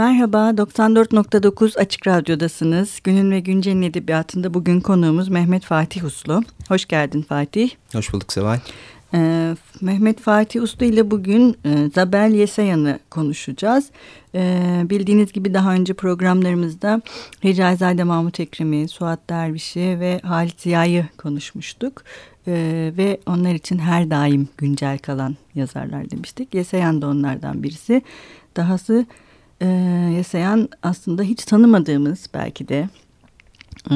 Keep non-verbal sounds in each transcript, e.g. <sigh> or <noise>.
Merhaba, 94.9 Açık Radyo'dasınız. Günün ve Güncel'in edebiyatında bugün konuğumuz Mehmet Fatih Uslu. Hoş geldin Fatih. Hoş bulduk Seval. Ee, Mehmet Fatih Uslu ile bugün e, Zabel Yesayan'ı konuşacağız. Ee, bildiğiniz gibi daha önce programlarımızda Hicaizade Mahmut Ekrem'i, Suat Derviş'i ve Halit Ziya'yı konuşmuştuk. Ee, ve onlar için her daim güncel kalan yazarlar demiştik. Yesayan da onlardan birisi. Dahası e, Yesayan aslında hiç tanımadığımız belki de e,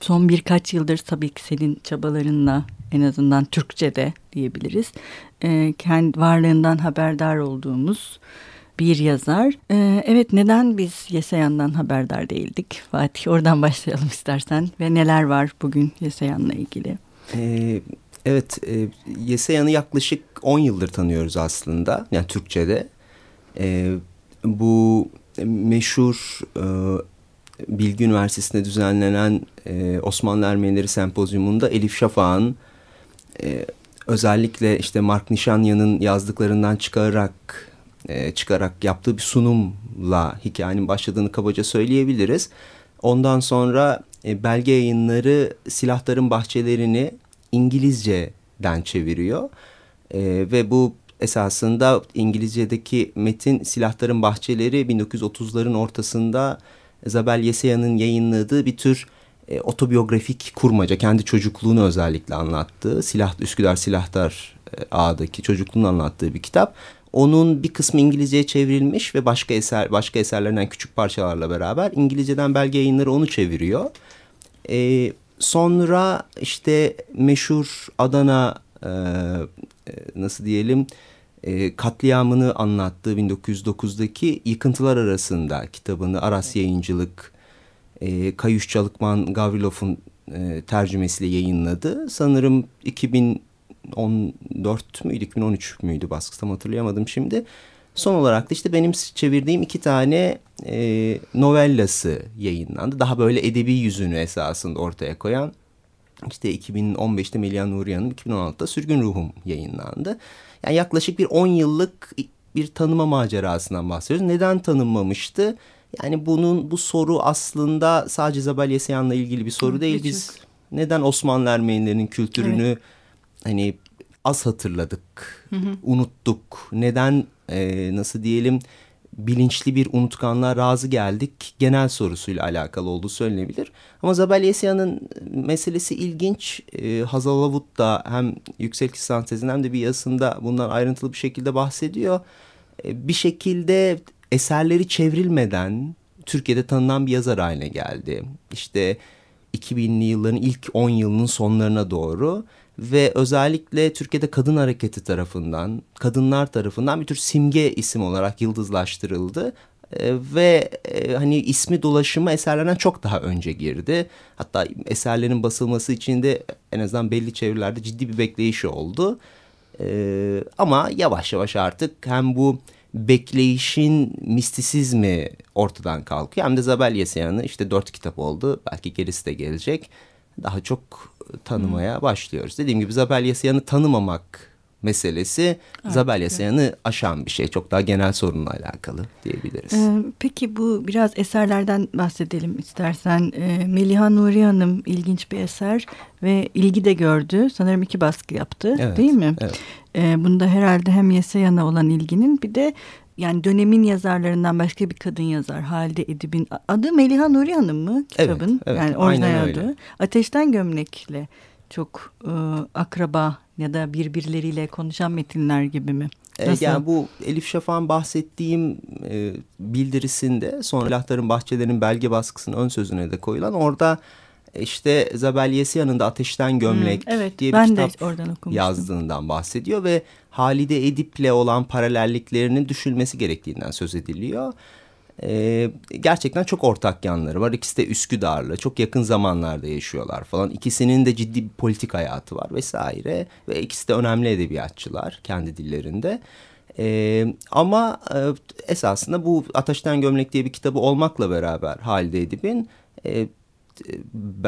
son birkaç yıldır tabii ki senin çabalarınla en azından Türkçe'de diyebiliriz. E, kendi varlığından haberdar olduğumuz bir yazar. E, evet neden biz Yesayan'dan haberdar değildik? Fatih oradan <laughs> başlayalım istersen ve neler var bugün Yesayan'la ilgili? Ee, evet e, Yesayan'ı yaklaşık 10 yıldır tanıyoruz aslında yani Türkçe'de. E, bu meşhur e, Bilgi Üniversitesi'nde düzenlenen e, Osmanlı Ermenileri Sempozyumunda Elif Şafak'ın e, özellikle işte Mark Nişanyan'ın yazdıklarından çıkararak e, çıkarak yaptığı bir sunumla hikayenin başladığını kabaca söyleyebiliriz. Ondan sonra e, belge yayınları silahların bahçelerini İngilizce'den çeviriyor e, ve bu esasında İngilizce'deki metin Silahların Bahçeleri 1930'ların ortasında Zabel Yesayan'ın yayınladığı bir tür e, otobiyografik kurmaca, kendi çocukluğunu özellikle anlattığı, Silah, Üsküdar Silahtar e, ağdaki çocukluğunu anlattığı bir kitap. Onun bir kısmı İngilizceye çevrilmiş ve başka eser başka eserlerinden küçük parçalarla beraber İngilizceden belge yayınları onu çeviriyor. E, sonra işte meşhur Adana e, e nasıl diyelim e, katliamını anlattığı 1909'daki Yıkıntılar Arasında kitabını Aras Yayıncılık e, Kayuş Çalıkman Gavrilov'un e, tercümesiyle yayınladı. Sanırım 2014 müydü 2013 müydü baskısı tam hatırlayamadım şimdi. Son olarak da işte benim çevirdiğim iki tane e, novellası yayınlandı. Daha böyle edebi yüzünü esasında ortaya koyan. İşte 2015'te Melih Nuriyan'ın 2016'da Sürgün Ruhum yayınlandı. Yani yaklaşık bir 10 yıllık bir tanıma macerasından bahsediyoruz. Neden tanınmamıştı? Yani bunun bu soru aslında sadece Zabel Yesayan'la ilgili bir soru değil. Biz neden Osmanlı Ermenilerinin kültürünü evet. hani az hatırladık, hı hı. unuttuk? Neden e, nasıl diyelim bilinçli bir unutkanlığa razı geldik genel sorusuyla alakalı olduğu söylenebilir. Ama Zabel Yesya'nın meselesi ilginç. E, Hazal Avut da hem yüksek lisans tezinde hem de bir yazısında bundan ayrıntılı bir şekilde bahsediyor. E, bir şekilde eserleri çevrilmeden Türkiye'de tanınan bir yazar haline geldi. İşte 2000'li yılların ilk 10 yılının sonlarına doğru ve özellikle Türkiye'de kadın hareketi tarafından, kadınlar tarafından bir tür simge isim olarak yıldızlaştırıldı. E, ve e, hani ismi dolaşıma eserlerden çok daha önce girdi. Hatta eserlerin basılması için de en azından belli çevrelerde ciddi bir bekleyişi oldu. E, ama yavaş yavaş artık hem bu bekleyişin mistisizmi ortadan kalkıyor. Hem de Zabel Yesayan'ı işte dört kitap oldu. Belki gerisi de gelecek. Daha çok tanımaya hmm. başlıyoruz. Dediğim gibi Zabel Yesayan'ı tanımamak meselesi evet, Zabel Yasayan'ı aşan bir şey. Çok daha genel sorunla alakalı diyebiliriz. Ee, peki bu biraz eserlerden bahsedelim istersen. Ee, Meliha Nuri Hanım ilginç bir eser ve ilgi de gördü. Sanırım iki baskı yaptı evet, değil mi? Evet. Ee, bunda herhalde hem Yesayan'a olan ilginin bir de yani dönemin yazarlarından başka bir kadın yazar Halide Edip'in adı Meliha Nuri Hanım mı kitabın? Evet, evet, yani orijinal adı. Ateşten Gömlek'le çok e, akraba ya da birbirleriyle konuşan metinler gibi mi? E, Nasıl? Yani bu Elif Şafak'ın bahsettiğim e, bildirisinde sonra Lahtar'ın Bahçelerinin belge baskısının ön sözüne de koyulan orada işte Zabel Yesiyan'ın da Ateşten Gömlek hmm, evet, diye bir kitap yazdığından bahsediyor ve Halide Edip'le olan paralelliklerinin düşülmesi gerektiğinden söz ediliyor. Ee, gerçekten çok ortak yanları var. İkisi de Üsküdar'la çok yakın zamanlarda yaşıyorlar falan. İkisinin de ciddi bir politik hayatı var vesaire. Ve ikisi de önemli edebiyatçılar kendi dillerinde. Ee, ama e, esasında bu Ateşten Gömlek diye bir kitabı olmakla beraber Halide Edip'in... E,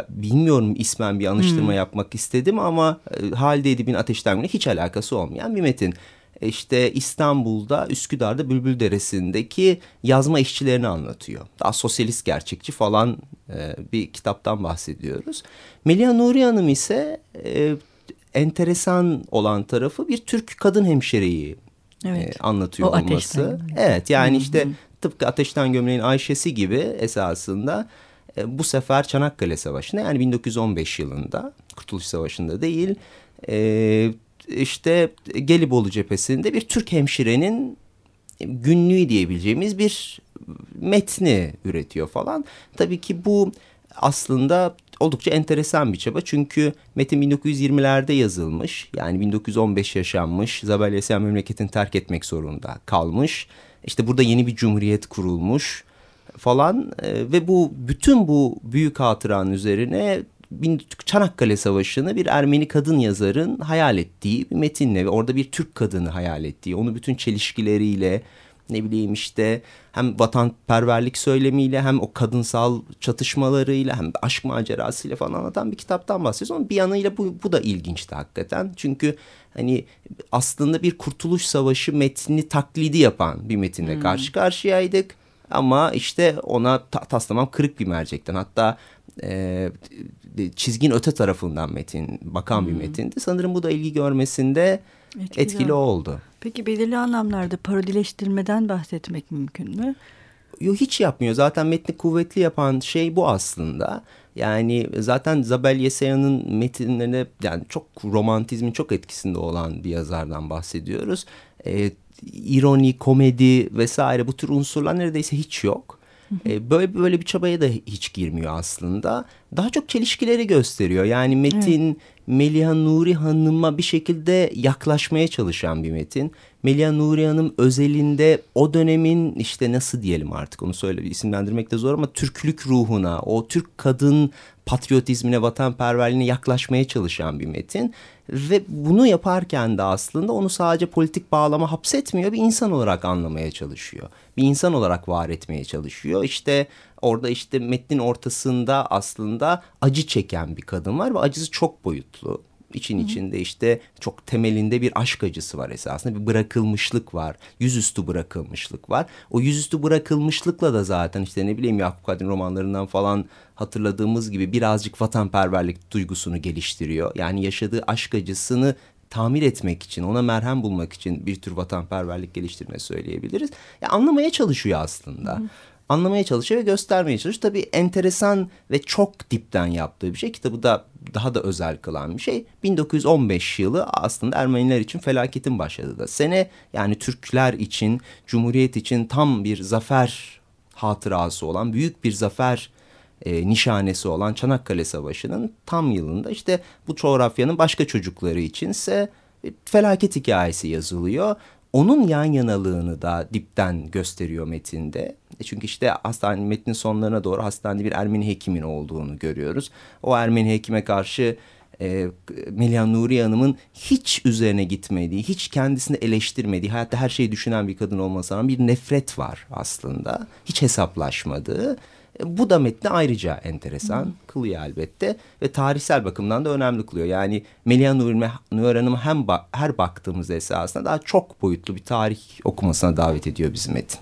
bilmiyorum ismen bir anıştırma hmm. yapmak istedim ama e, Halide Edip'in Ateşten Gömlek hiç alakası olmayan bir metin. işte İstanbul'da Üsküdar'da Bülbül Deresi'ndeki yazma işçilerini anlatıyor. Daha sosyalist gerçekçi falan e, bir kitaptan bahsediyoruz. Melia Nuri Hanım ise e, enteresan olan tarafı bir Türk kadın hemşireyi evet. e, anlatıyor o olması. Evet yani işte tıpkı Ateşten Gömleğin Ayşe'si gibi esasında e, bu sefer Çanakkale Savaşı'nda yani 1915 yılında Kurtuluş Savaşı'nda değil e, işte Gelibolu cephesinde bir Türk hemşirenin günlüğü diyebileceğimiz bir metni üretiyor falan. Tabii ki bu aslında oldukça enteresan bir çaba. Çünkü metin 1920'lerde yazılmış. Yani 1915 yaşanmış. Zabel Yesen memleketini terk etmek zorunda kalmış. İşte burada yeni bir cumhuriyet kurulmuş falan e, ve bu bütün bu büyük hatıranın üzerine Çanakkale Savaşı'nı bir Ermeni kadın yazarın hayal ettiği bir metinle ve orada bir Türk kadını hayal ettiği, onu bütün çelişkileriyle ne bileyim işte hem vatanperverlik söylemiyle hem o kadınsal çatışmalarıyla hem aşk macerasıyla falan anlatan bir kitaptan bahsediyoruz. Ama bir yanıyla bu, bu da ilginçti hakikaten. Çünkü hani aslında bir kurtuluş savaşı metni taklidi yapan bir metinle hmm. karşı karşıyaydık. Ama işte ona ta taslamam kırık bir mercekten. Hatta e, çizgin öte tarafından metin bakan hmm. bir metindi. Sanırım bu da ilgi görmesinde etkili, etkili oldu. Peki belirli anlamlarda parodileştirmeden bahsetmek mümkün mü? Yok hiç yapmıyor. Zaten metni kuvvetli yapan şey bu aslında. Yani zaten Zabel Yesaya'nın metinlerine yani çok romantizmin çok etkisinde olan bir yazardan bahsediyoruz. Ee, ironi, komedi vesaire bu tür unsurlar neredeyse hiç yok. E, böyle böyle bir çabaya da hiç girmiyor aslında. Daha çok çelişkileri gösteriyor. Yani Metin evet. Meliha Nuri Hanım'a bir şekilde yaklaşmaya çalışan bir metin. Meliha Nuri Hanım özelinde o dönemin işte nasıl diyelim artık onu söyle isimlendirmek de zor ama Türklük ruhuna, o Türk kadın patriotizmine, vatanperverliğine yaklaşmaya çalışan bir metin. Ve bunu yaparken de aslında onu sadece politik bağlama hapsetmiyor, bir insan olarak anlamaya çalışıyor. Bir insan olarak var etmeye çalışıyor. İşte orada işte metnin ortasında aslında acı çeken bir kadın var ve acısı çok boyutlu için içinde işte çok temelinde bir aşk acısı var esasında. Bir bırakılmışlık var yüzüstü bırakılmışlık var. O yüzüstü bırakılmışlıkla da zaten işte ne bileyim Yakup Kadri romanlarından falan hatırladığımız gibi birazcık vatanperverlik duygusunu geliştiriyor. Yani yaşadığı aşk acısını tamir etmek için, ona merhem bulmak için bir tür vatanperverlik geliştirme söyleyebiliriz. Ya anlamaya çalışıyor aslında. Hı anlamaya çalışıyor ve göstermeye çalışıyor. Tabii enteresan ve çok dipten yaptığı bir şey. Kitabı da daha da özel kılan bir şey. 1915 yılı aslında Ermeniler için felaketin başladığı da sene. Yani Türkler için, Cumhuriyet için tam bir zafer hatırası olan, büyük bir zafer e, nişanesi olan Çanakkale Savaşı'nın tam yılında işte bu coğrafyanın başka çocukları içinse felaket hikayesi yazılıyor onun yan yanalığını da dipten gösteriyor metinde. E, çünkü işte hastane metnin sonlarına doğru hastanede bir Ermeni hekimin olduğunu görüyoruz. O Ermeni hekime karşı e, Melia Nuri Hanım'ın hiç üzerine gitmediği, hiç kendisini eleştirmediği, hayatta her şeyi düşünen bir kadın olmasına bir nefret var aslında. Hiç hesaplaşmadığı. Bu da metni ayrıca enteresan hmm. kılıyor elbette ve tarihsel bakımdan da önemli kılıyor. Yani Melia Nuri Hanım hem ba her baktığımız esasında daha çok boyutlu bir tarih okumasına davet ediyor bizim metin.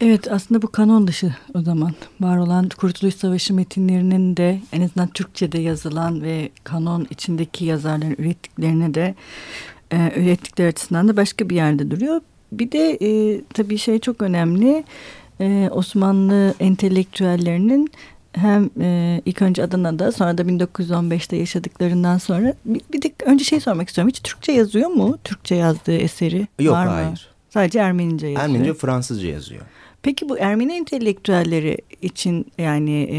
Evet aslında bu kanon dışı o zaman var olan Kurtuluş Savaşı metinlerinin de en azından Türkçe'de yazılan ve kanon içindeki yazarların ürettiklerine de e, ürettikleri açısından da başka bir yerde duruyor. Bir de e, tabii şey çok önemli e, Osmanlı entelektüellerinin hem e, ilk önce Adana'da sonra da 1915'te yaşadıklarından sonra bir, bir de önce şey sormak istiyorum. Hiç Türkçe yazıyor mu? Türkçe yazdığı eseri Yok, var mı? hayır. Sadece Ermenice yazıyor. Ermenice Fransızca yazıyor. Peki bu Ermeni entelektüelleri için yani e,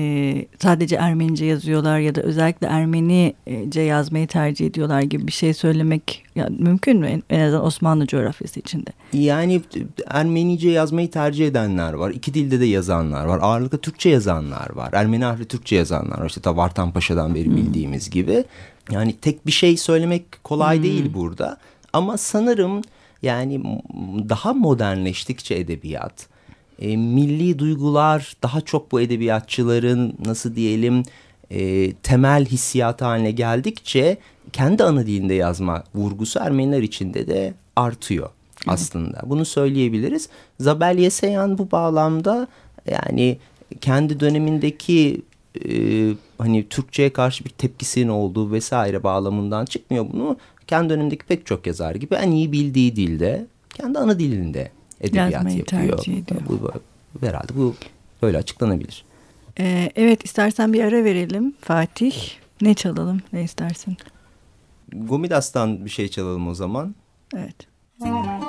sadece Ermenice yazıyorlar ya da özellikle Ermenice yazmayı tercih ediyorlar gibi bir şey söylemek yani mümkün mü en, azından Osmanlı coğrafyası içinde? Yani Ermenice yazmayı tercih edenler var. İki dilde de yazanlar var. Ağırlıklı Türkçe yazanlar var. Ermeni harfi Türkçe yazanlar var. İşte Vartan Paşa'dan beri hmm. bildiğimiz gibi. Yani tek bir şey söylemek kolay hmm. değil burada. Ama sanırım yani daha modernleştikçe edebiyat e, milli duygular daha çok bu edebiyatçıların nasıl diyelim e, temel hissiyatı haline geldikçe kendi ana dilinde yazma vurgusu Ermeniler içinde de artıyor. aslında. Bunu söyleyebiliriz. Zabel Yeseyan bu bağlamda yani kendi dönemindeki e, hani Türkçe'ye karşı bir tepkisinin olduğu vesaire bağlamından çıkmıyor bunu. Kendi dönemindeki pek çok yazar gibi en iyi bildiği dilde kendi ana dilinde edebiyat Yazmayı yapıyor. tercih ediyor. Bu, bu, herhalde bu böyle açıklanabilir. Ee, evet istersen bir ara verelim Fatih. Ne çalalım ne istersin? Gomidas'tan bir şey çalalım o zaman. Evet. Bin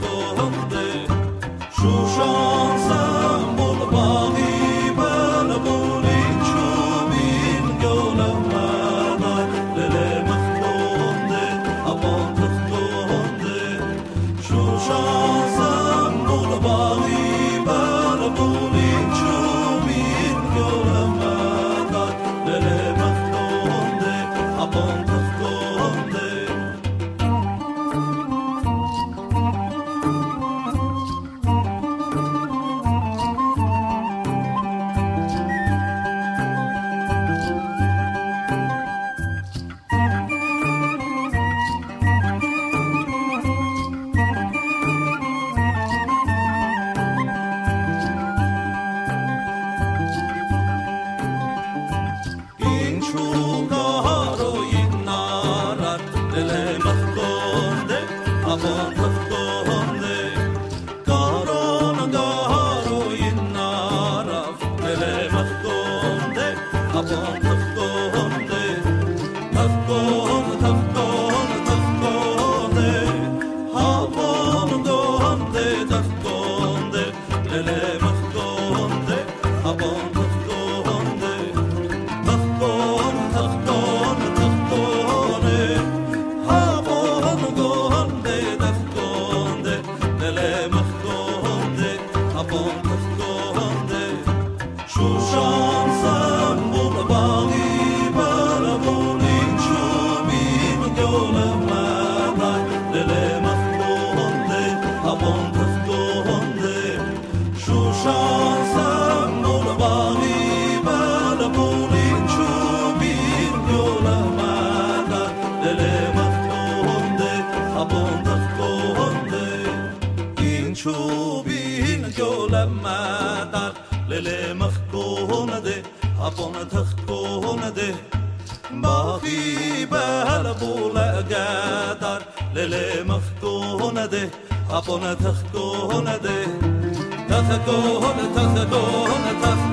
wołądy szuszą upon Upon a tachto on a day, on a tachto on a tachto.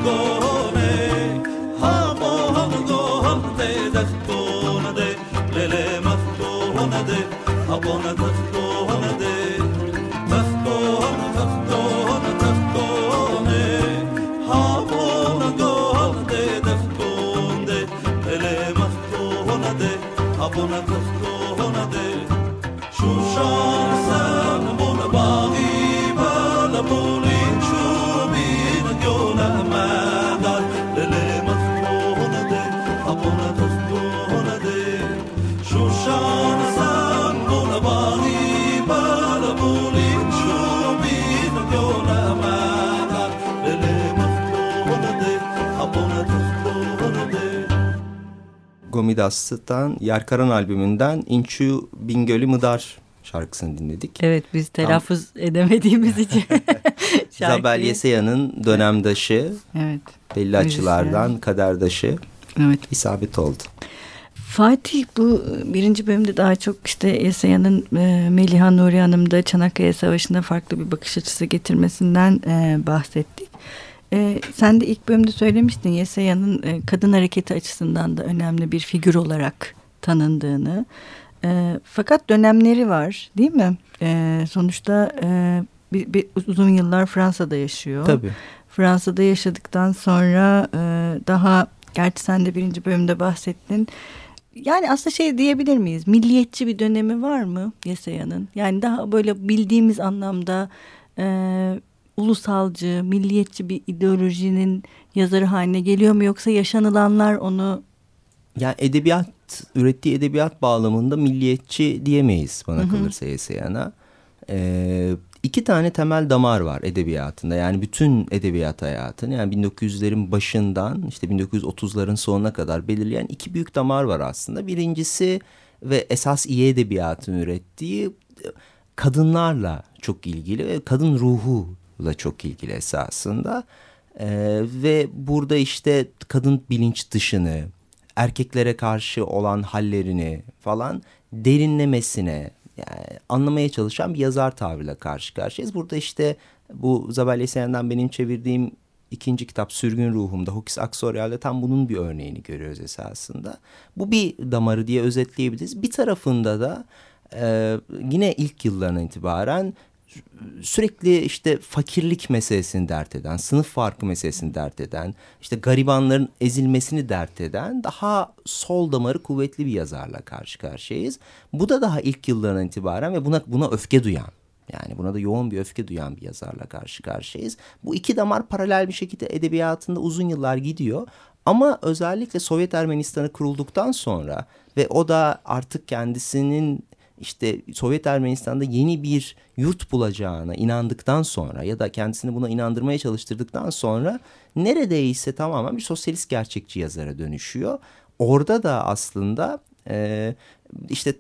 Gomidas'tan Yerkaran albümünden İnçu Bingöl'ü Mıdar şarkısını dinledik. Evet biz telaffuz edemediğimiz <laughs> için. Zabel Yesaya'nın dönemdaşı, Evet. belli açılardan kaderdaşı Evet. isabet oldu. Fatih bu birinci bölümde daha çok işte Yesaya'nın e, Meliha Nuri Hanım'da Çanakkale Savaşı'nda farklı bir bakış açısı getirmesinden e, bahsettik. E, sen de ilk bölümde söylemiştin Yesaya'nın e, kadın hareketi açısından da önemli bir figür olarak tanındığını. E, fakat dönemleri var değil mi? E, sonuçta e, bir, bir, uzun yıllar Fransa'da yaşıyor. Tabii. Fransa'da yaşadıktan sonra e, daha gerçi sen de birinci bölümde bahsettin. Yani aslında şey diyebilir miyiz? Milliyetçi bir dönemi var mı Yesaya'nın? Yani daha böyle bildiğimiz anlamda e, ulusalcı, milliyetçi bir ideolojinin yazarı haline geliyor mu? Yoksa yaşanılanlar onu... Yani edebiyat, ürettiği edebiyat bağlamında milliyetçi diyemeyiz bana Hı hı. kalırsa Yeseyan'a. Ee, iki tane temel damar var edebiyatında. Yani bütün edebiyat hayatını yani 1900'lerin başından işte 1930'ların sonuna kadar belirleyen iki büyük damar var aslında. Birincisi ve esas iyi edebiyatın ürettiği kadınlarla çok ilgili ve kadın ruhuyla çok ilgili esasında. Ee, ve burada işte kadın bilinç dışını, erkeklere karşı olan hallerini falan derinlemesine yani anlamaya çalışan bir yazar tavrıyla karşı karşıyayız. Burada işte bu Zabel Yesen'den benim çevirdiğim ikinci kitap Sürgün Ruhum'da Hokis Aksoryal'de tam bunun bir örneğini görüyoruz esasında. Bu bir damarı diye özetleyebiliriz. Bir tarafında da e, yine ilk yıllarına itibaren sürekli işte fakirlik meselesini dert eden, sınıf farkı meselesini dert eden, işte garibanların ezilmesini dert eden daha sol damarı kuvvetli bir yazarla karşı karşıyayız. Bu da daha ilk yıllarından itibaren ve buna buna öfke duyan yani buna da yoğun bir öfke duyan bir yazarla karşı karşıyayız. Bu iki damar paralel bir şekilde edebiyatında uzun yıllar gidiyor. Ama özellikle Sovyet Ermenistan'ı kurulduktan sonra ve o da artık kendisinin işte Sovyet Ermenistan'da yeni bir yurt bulacağına inandıktan sonra ya da kendisini buna inandırmaya çalıştırdıktan sonra neredeyse tamamen bir sosyalist gerçekçi yazara dönüşüyor. Orada da aslında e, işte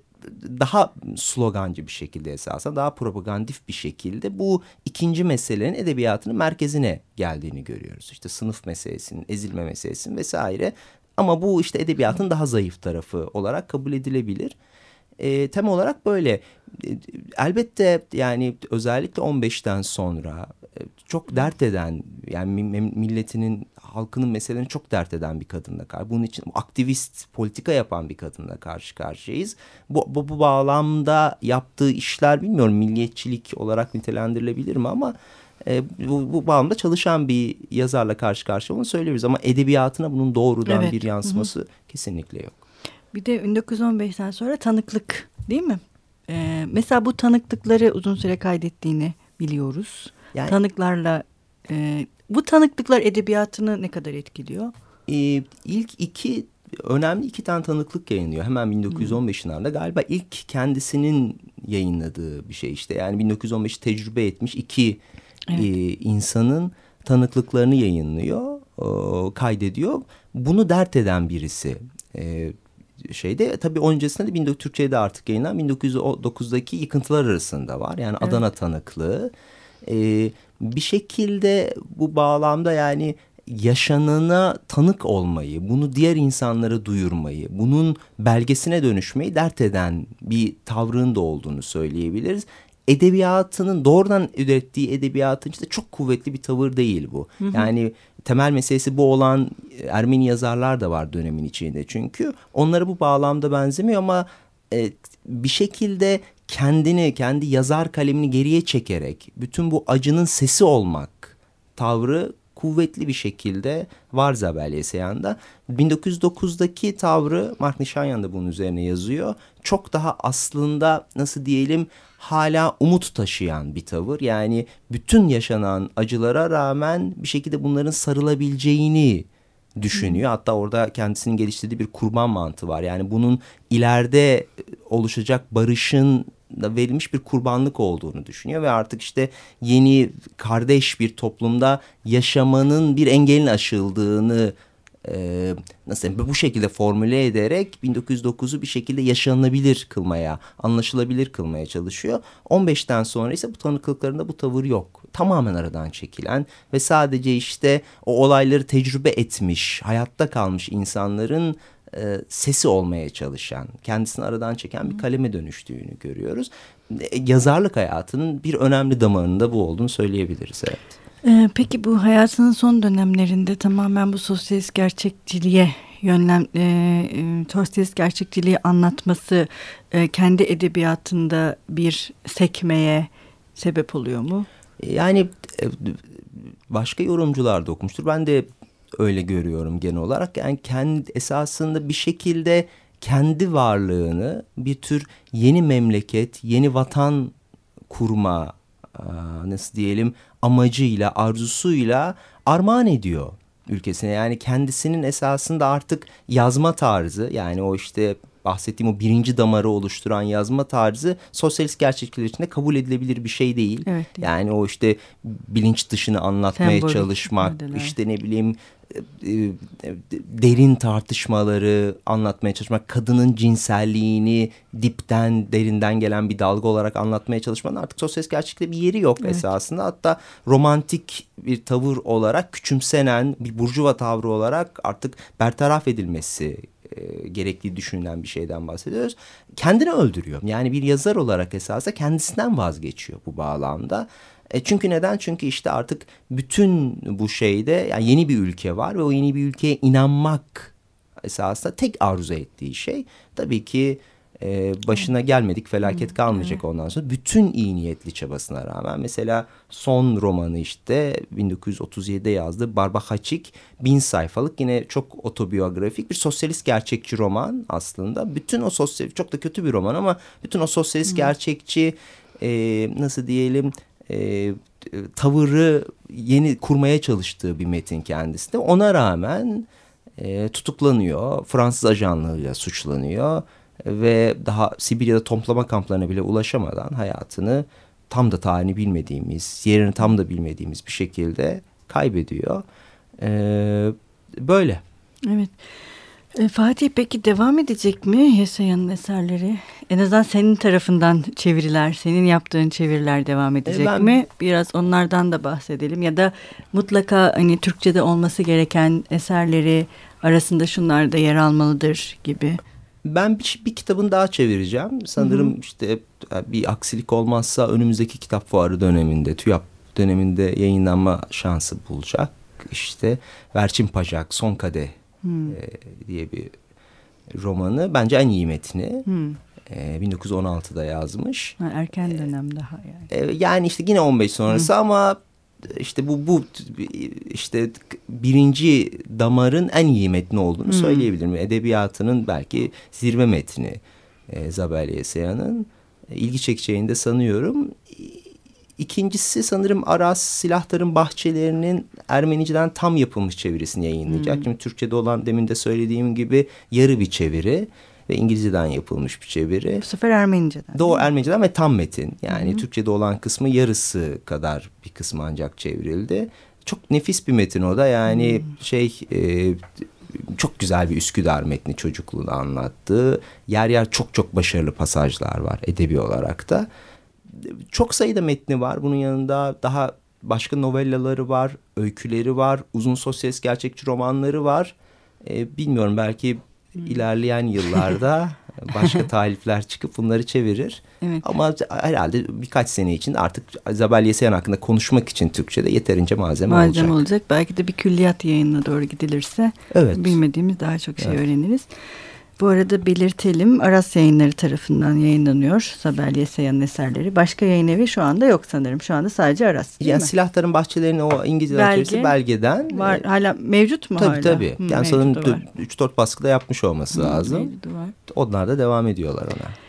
daha slogancı bir şekilde esasen daha propagandif bir şekilde bu ikinci meselenin edebiyatının merkezine geldiğini görüyoruz. İşte sınıf meselesinin, ezilme meselesinin vesaire. Ama bu işte edebiyatın daha zayıf tarafı olarak kabul edilebilir. E, tem olarak böyle. E, elbette yani özellikle 15'ten sonra e, çok dert eden yani milletinin halkının meselelerini çok dert eden bir kadınla karşı. Bunun için aktivist politika yapan bir kadınla karşı karşıyayız. Bu, bu, bu bağlamda yaptığı işler bilmiyorum milliyetçilik olarak nitelendirilebilir mi ama e, bu, bu bağlamda çalışan bir yazarla karşı karşıya onu söyleyebiliriz. Ama edebiyatına bunun doğrudan evet. bir yansıması Hı -hı. kesinlikle yok. Bir de 1915'ten sonra tanıklık değil mi? Ee, mesela bu tanıklıkları uzun süre kaydettiğini biliyoruz. Yani, Tanıklarla e, bu tanıklıklar edebiyatını ne kadar etkiliyor? E, ilk iki önemli iki tane tanıklık yayınlıyor. Hemen 1915'lerde galiba ilk kendisinin yayınladığı bir şey işte. Yani 1915 tecrübe etmiş iki evet. e, insanın tanıklıklarını yayınlıyor, e, kaydediyor. Bunu dert eden birisi. E, şeyde tabii öncesinde de 19, Türkçe'de artık yayınlanan 1909'daki yıkıntılar arasında var. Yani evet. Adana tanıklığı. Ee, bir şekilde bu bağlamda yani yaşanana tanık olmayı, bunu diğer insanlara duyurmayı, bunun belgesine dönüşmeyi dert eden bir tavrın da olduğunu söyleyebiliriz. Edebiyatının doğrudan ürettiği edebiyatın işte çok kuvvetli bir tavır değil bu. Hı hı. Yani temel meselesi bu olan Ermeni yazarlar da var dönemin içinde çünkü. Onlara bu bağlamda benzemiyor ama e, bir şekilde kendini, kendi yazar kalemini geriye çekerek bütün bu acının sesi olmak tavrı kuvvetli bir şekilde var Zabel Yeseyan'da. 1909'daki tavrı Mark Nişanyan da bunun üzerine yazıyor. Çok daha aslında nasıl diyelim hala umut taşıyan bir tavır. Yani bütün yaşanan acılara rağmen bir şekilde bunların sarılabileceğini düşünüyor. Hatta orada kendisinin geliştirdiği bir kurban mantığı var. Yani bunun ileride oluşacak barışın verilmiş bir kurbanlık olduğunu düşünüyor ve artık işte yeni kardeş bir toplumda yaşamanın bir engelin aşıldığını e, nasıl bu şekilde formüle ederek 1909'u bir şekilde yaşanılabilir kılmaya, anlaşılabilir kılmaya çalışıyor. 15'ten sonra ise bu tanıklıklarında bu tavır yok. Tamamen aradan çekilen ve sadece işte o olayları tecrübe etmiş, hayatta kalmış insanların e, sesi olmaya çalışan, kendisini aradan çeken bir kaleme dönüştüğünü görüyoruz. E, yazarlık hayatının bir önemli damarında bu olduğunu söyleyebiliriz. Evet. Ee, peki bu hayatının son dönemlerinde tamamen bu sosyalist gerçekçiliğe yönlem, e, e, sosyalist gerçekçiliği anlatması e, kendi edebiyatında bir sekmeye sebep oluyor mu? Yani e, başka yorumcular da okumuştur. Ben de öyle görüyorum genel olarak. Yani kendi esasında bir şekilde kendi varlığını bir tür yeni memleket, yeni vatan kurma nasıl diyelim amacıyla, arzusuyla armağan ediyor ülkesine. Yani kendisinin esasında artık yazma tarzı yani o işte bahsettiğim o birinci damarı oluşturan yazma tarzı sosyalist gerçeklikler içinde kabul edilebilir bir şey değil. Evet, değil. Yani o işte bilinç dışını anlatmaya Sembolik çalışmak, ifadeler. işte ne bileyim e, e, derin tartışmaları anlatmaya çalışmak, kadının cinselliğini dipten, derinden gelen bir dalga olarak anlatmaya çalışmanın artık sosyalist gerçeklikte bir yeri yok Evet. esasında. Hatta romantik bir tavır olarak küçümsenen bir burjuva tavrı olarak artık bertaraf edilmesi e, düşünülen bir şeyden bahsediyoruz. Kendini öldürüyor. Yani bir yazar olarak esasında kendisinden vazgeçiyor bu bağlamda. E çünkü neden? Çünkü işte artık bütün bu şeyde yani yeni bir ülke var ve o yeni bir ülkeye inanmak esasında tek arzu ettiği şey tabii ki e, başına gelmedik felaket kalmayacak ondan sonra. Bütün iyi niyetli çabasına rağmen mesela son romanı işte 1937'de yazdığı Barbahaçik bin sayfalık yine çok otobiyografik bir sosyalist gerçekçi roman aslında. Bütün o sosyal çok da kötü bir roman ama bütün o sosyalist gerçekçi e, nasıl diyelim e, tavırı yeni kurmaya çalıştığı bir metin kendisi de. Ona rağmen e, tutuklanıyor. Fransız ajanlığıyla suçlanıyor ve daha Sibirya'da toplama kamplarına bile ulaşamadan hayatını tam da tarihini bilmediğimiz, yerini tam da bilmediğimiz bir şekilde kaybediyor. E, böyle. Evet. E, Fatih peki devam edecek mi Yesaya'nın eserleri? En azından senin tarafından çeviriler, senin yaptığın çeviriler devam edecek ben- mi? Biraz onlardan da bahsedelim. Ya da mutlaka hani Türkçe'de olması gereken eserleri arasında şunlar da yer almalıdır gibi. Ben bir, bir kitabını daha çevireceğim. Sanırım işte bir aksilik olmazsa önümüzdeki kitap fuarı döneminde, TÜYAP döneminde yayınlanma şansı bulacak. İşte Verçin Pacak, Son Kadeh e, diye bir romanı. Bence en iyi metni. Hmm. E, 1916'da yazmış. Ha, erken dönem daha yani. E, yani işte yine 15 sonrası ama işte bu bu işte birinci damarın en iyi metni olduğunu söyleyebilirim. Edebiyatının belki zirve metni e, Zabel Yesaya'nın. E, ilgi çekeceğini de sanıyorum. İkincisi sanırım Aras Silahtar'ın Bahçelerinin Ermeniceden tam yapılmış çevirisini yayınlayacak. Şimdi Türkçe'de olan demin de söylediğim gibi yarı bir çeviri ve İngilizceden yapılmış bir çeviri. Bu sefer Ermenice'den. Doğu Ermeniceden ve tam metin. Yani Türkçe'de olan kısmı yarısı kadar bir kısmı ancak çevrildi. Çok nefis bir metin o da. Yani şey e, çok güzel bir Üsküdar metni çocukluğunu anlattığı. Yer yer çok çok başarılı pasajlar var edebi olarak da. Çok sayıda metni var. Bunun yanında daha başka novellaları var, öyküleri var, uzun sosyalist gerçekçi romanları var. E, bilmiyorum belki ilerleyen yıllarda <laughs> başka talifler çıkıp bunları çevirir. Evet. Ama herhalde birkaç sene için artık Zabel Yesayan hakkında konuşmak için Türkçe'de yeterince malzeme, malzeme olacak. olacak. Belki de bir külliyat yayınına doğru gidilirse Evet. bilmediğimiz daha çok şey Evet. öğreniriz. Bu arada belirtelim Aras Yayınları tarafından yayınlanıyor Sabel Yesaya'nın eserleri. Başka yayın evi şu anda yok sanırım. Şu anda sadece Aras değil Yani mi? silahların bahçelerinin o İngilizce Belge belgeden. Var e, hala mevcut mu Tabii hala? tabii. Hı, yani sanırım mevcudu var. 3-4 baskıda yapmış olması Hı, lazım. mevcudu var. Onlar da devam ediyorlar ona.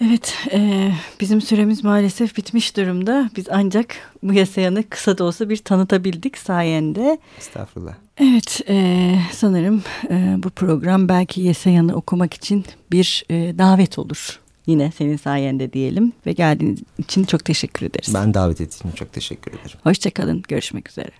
Evet, e, bizim süremiz maalesef bitmiş durumda. Biz ancak bu yasayanı kısa da olsa bir tanıtabildik sayende. Estağfurullah. Evet, e, sanırım e, bu program belki Yesayan'ı okumak için bir e, davet olur. Yine senin sayende diyelim ve geldiğiniz için çok teşekkür ederiz. Ben davet ettiğin için çok teşekkür ederim. Hoşçakalın, görüşmek üzere.